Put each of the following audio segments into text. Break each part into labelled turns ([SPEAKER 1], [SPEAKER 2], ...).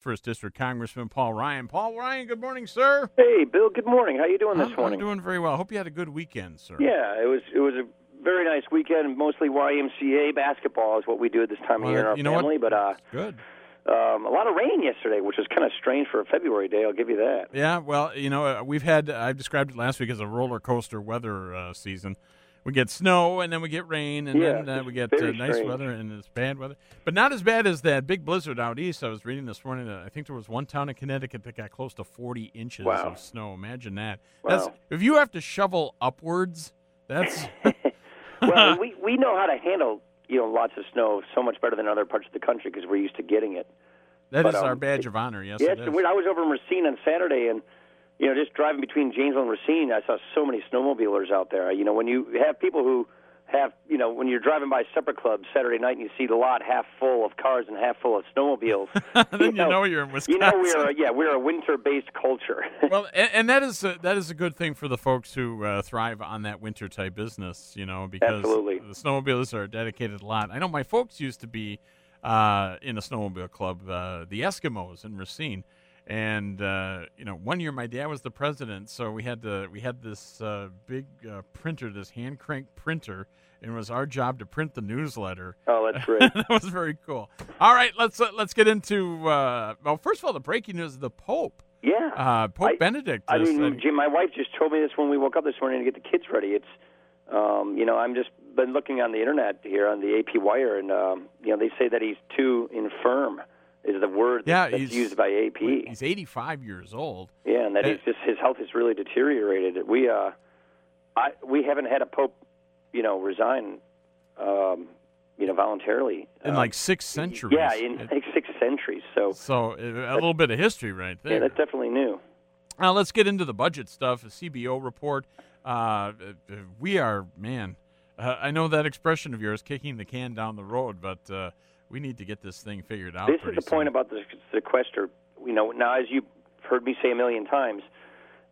[SPEAKER 1] First District Congressman Paul Ryan. Paul Ryan, good morning, sir.
[SPEAKER 2] Hey, Bill. Good morning. How are you doing this
[SPEAKER 1] I'm,
[SPEAKER 2] morning?
[SPEAKER 1] I'm doing very well. Hope you had a good weekend, sir.
[SPEAKER 2] Yeah, it was it was a very nice weekend. Mostly YMCA basketball is what we do at this time
[SPEAKER 1] Well,
[SPEAKER 2] of year in our
[SPEAKER 1] you know
[SPEAKER 2] family.
[SPEAKER 1] what?
[SPEAKER 2] But uh,
[SPEAKER 1] Good.
[SPEAKER 2] um, a lot of rain yesterday, which was kind of strange for a February day. I'll give you that.
[SPEAKER 1] Yeah, well, you know, uh, we've had, I've described it last week as a roller coaster weather uh, season. We get snow, and then we get rain, and
[SPEAKER 2] Yeah,
[SPEAKER 1] then uh, we get uh, nice
[SPEAKER 2] strange.
[SPEAKER 1] weather, and it's bad weather. But not as bad as that big blizzard out east. I was reading this morning that I think there was one town in Connecticut that got close to 40 inches
[SPEAKER 2] Wow.
[SPEAKER 1] of snow. Imagine that.
[SPEAKER 2] Wow.
[SPEAKER 1] That's If you have to shovel upwards, that's.
[SPEAKER 2] well, we we know how to handle you know lots of snow so much better than other parts of the country because we're used to getting it.
[SPEAKER 1] That is
[SPEAKER 2] But, um,
[SPEAKER 1] our badge of honor. Yes,
[SPEAKER 2] yeah, it's I was over in Racine on Saturday, and you know, just driving between Janesville and Racine, I saw so many snowmobilers out there. You know, when you have people who have, you know, when you're driving by supper club Saturday night and you see the lot half full of cars and half full of snowmobiles,
[SPEAKER 1] then you know you're in Wisconsin.
[SPEAKER 2] you know we're a, yeah we're a winter-based culture.
[SPEAKER 1] well, and, and that is a, that is a good thing for the folks who uh, thrive on that winter type business, you know, because
[SPEAKER 2] Absolutely.
[SPEAKER 1] the snowmobilists are a dedicated lot. I know my folks used to be uh, in a snowmobile club, uh, the Eskimos in Racine, and uh, you know, one year my dad was the president, so we had to we had this uh, big uh, printer, this hand crank printer, and it was our job to print the newsletter.
[SPEAKER 2] oh, that's great.
[SPEAKER 1] that was very cool. All right, let's uh, let's get into uh, well, first of all, the breaking news: of the Pope.
[SPEAKER 2] Yeah.
[SPEAKER 1] Uh, Pope
[SPEAKER 2] I-
[SPEAKER 1] Benedict.
[SPEAKER 2] I mean, Jim, my wife just told me this when we woke up this morning to get the kids ready. It's, um, you know, I'm just been looking on the internet here on the AP Wire, and um, you know, they say that he's too infirm. Is the word
[SPEAKER 1] Yeah,
[SPEAKER 2] that's
[SPEAKER 1] he's-
[SPEAKER 2] used by AP?
[SPEAKER 1] he's 85 years old.
[SPEAKER 2] Yeah, and that
[SPEAKER 1] Uh,
[SPEAKER 2] he's just his health has really deteriorated. We uh, I we haven't had a pope, you know, resign, um, you know, voluntarily
[SPEAKER 1] In
[SPEAKER 2] Uh,
[SPEAKER 1] like six centuries.
[SPEAKER 2] Yeah, in
[SPEAKER 1] It-
[SPEAKER 2] like six centuries. So
[SPEAKER 1] so a little bit of history right there.
[SPEAKER 2] yeah, that's definitely new.
[SPEAKER 1] now let's get into the budget stuff. A CBO report. Uh, uh, we are man. Uh, I know that expression of yours, kicking the can down the road, but uh, we need to get this thing figured out.
[SPEAKER 2] This is the point about the sequester. You know, now as you've heard me say a million times,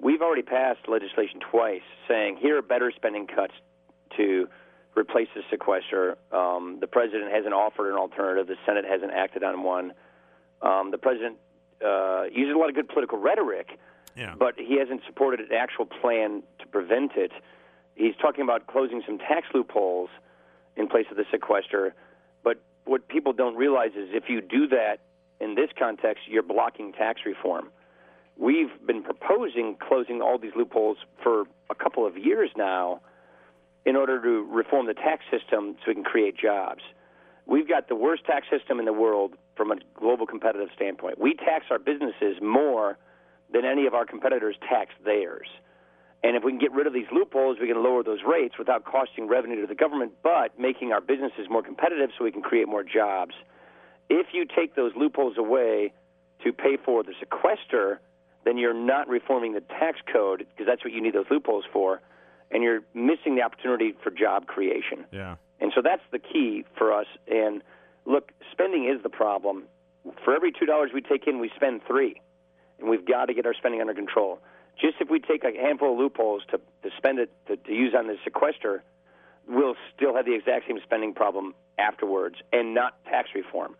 [SPEAKER 2] we've already passed legislation twice saying here are better spending cuts to replace the sequester. Um, the president hasn't offered an alternative. The Senate hasn't acted on one. Um, the president uh, uses a lot of good political rhetoric,
[SPEAKER 1] Yeah.
[SPEAKER 2] but he hasn't supported an actual plan to prevent it. He's talking about closing some tax loopholes in place of the sequester. What people don't realize is if you do that in this context, you're blocking tax reform. We've been proposing closing all these loopholes for a couple of years now in order to reform the tax system so we can create jobs. We've got the worst tax system in the world from a global competitive standpoint. We tax our businesses more than any of our competitors tax theirs. And if we can get rid of these loopholes, we can lower those rates without costing revenue to the government, but making our businesses more competitive so we can create more jobs. If you take those loopholes away to pay for the sequester, then you're not reforming the tax code because that's what you need those loopholes for, and you're missing the opportunity for job creation.
[SPEAKER 1] Yeah.
[SPEAKER 2] And so that's the key for us. And look, spending is the problem. For every two dollars we take in, we spend three, and we've got to get our spending under control. Just if we take a handful of loopholes to, to spend it to, to use on the sequester, we'll still have the exact same spending problem afterwards, and not tax reform.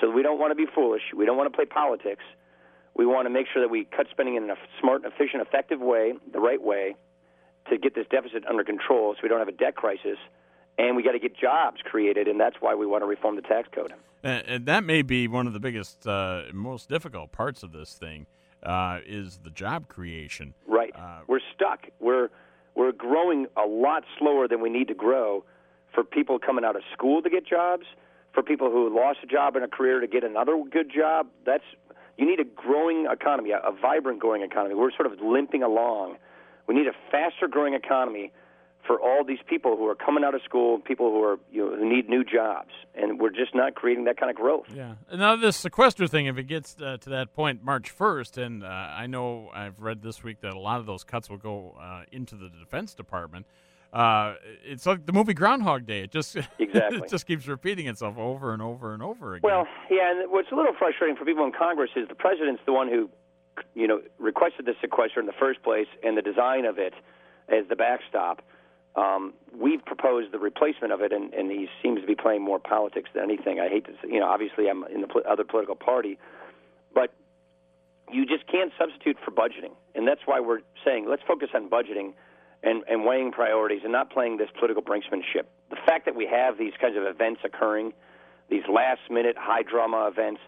[SPEAKER 2] So we don't want to be foolish. We don't want to play politics. We want to make sure that we cut spending in a smart, efficient, effective way, the right way, to get this deficit under control, so we don't have a debt crisis and we got to get jobs created, and that's why we want to reform the tax code.
[SPEAKER 1] And, and that may be one of the biggest, uh, most difficult parts of this thing uh, is the job creation.
[SPEAKER 2] Right.
[SPEAKER 1] Uh,
[SPEAKER 2] we're stuck. We're we're growing a lot slower than we need to grow for people coming out of school to get jobs, for people who lost a job in a career to get another good job. That's you need a growing economy, a, a vibrant growing economy. We're sort of limping along. We need a faster growing economy for all these people who are coming out of school, people who are you know, who need new jobs, and we're just not creating that kind of growth.
[SPEAKER 1] Yeah. And now this sequester thing, if it gets uh, to that point March first, and uh, I know I've read this week that a lot of those cuts will go uh, into the Defense Department. Uh, it's like the movie Groundhog Day. It just
[SPEAKER 2] Exactly.
[SPEAKER 1] it just keeps repeating itself over and over and over again.
[SPEAKER 2] Well, yeah, and what's a little frustrating for people in Congress is the president's the one who, you know, requested the sequester in the first place and the design of it as the backstop. Um, we've proposed the replacement of it, and, and he seems to be playing more politics than anything. I hate to, say, you know, obviously I'm in the pol- other political party, but you just can't substitute for budgeting, and that's why we're saying let's focus on budgeting and, and weighing priorities and not playing this political brinksmanship. The fact that we have these kinds of events occurring, these last minute high drama events,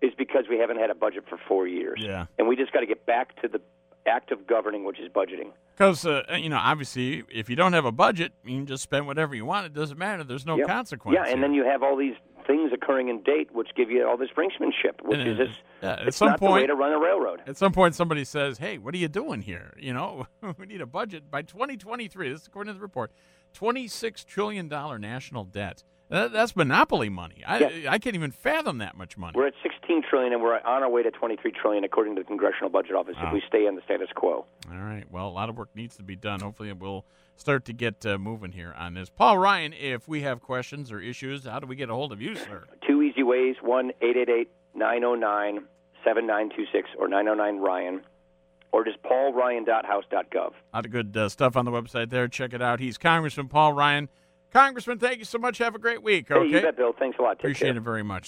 [SPEAKER 2] is because we haven't had a budget for four years.
[SPEAKER 1] Yeah.
[SPEAKER 2] And we just got to get back to the act of governing, which is budgeting.
[SPEAKER 1] Because uh, you know, obviously, if you don't have a budget, you can just spend whatever you want. It doesn't matter. There's no
[SPEAKER 2] yeah.
[SPEAKER 1] consequence.
[SPEAKER 2] Yeah, and
[SPEAKER 1] here.
[SPEAKER 2] then you have all these things occurring in date, which give you all this brinksmanship, which
[SPEAKER 1] And,
[SPEAKER 2] is
[SPEAKER 1] uh, yeah, at
[SPEAKER 2] it's
[SPEAKER 1] some
[SPEAKER 2] not the way to run a railroad.
[SPEAKER 1] At some point, somebody says, "Hey, what are you doing here? You know, we need a budget by 2023." This is according to the report: 26 trillion dollar national debt. That, that's monopoly money. I
[SPEAKER 2] Yeah.
[SPEAKER 1] I can't even fathom that much money.
[SPEAKER 2] We're at 16 trillion, and we're on our way to 23 trillion, according to the Congressional Budget Office,
[SPEAKER 1] Wow.
[SPEAKER 2] if we stay in the status quo.
[SPEAKER 1] All right. Well, a lot of work needs to be done. Hopefully, we'll start to get uh, moving here on this. Paul Ryan, if we have questions or issues, how do we get a hold of you, sir?
[SPEAKER 2] Two easy ways: one 888-909-7926 or 909 Ryan, or just paulryan.house.gov.
[SPEAKER 1] A lot of good uh, stuff on the website there. Check it out. He's Congressman Paul Ryan. Congressman, thank you so much. Have a great week.
[SPEAKER 2] Hey,
[SPEAKER 1] Okay.
[SPEAKER 2] you bet, Bill. Thanks a lot. Take
[SPEAKER 1] Appreciate
[SPEAKER 2] care.
[SPEAKER 1] it very much.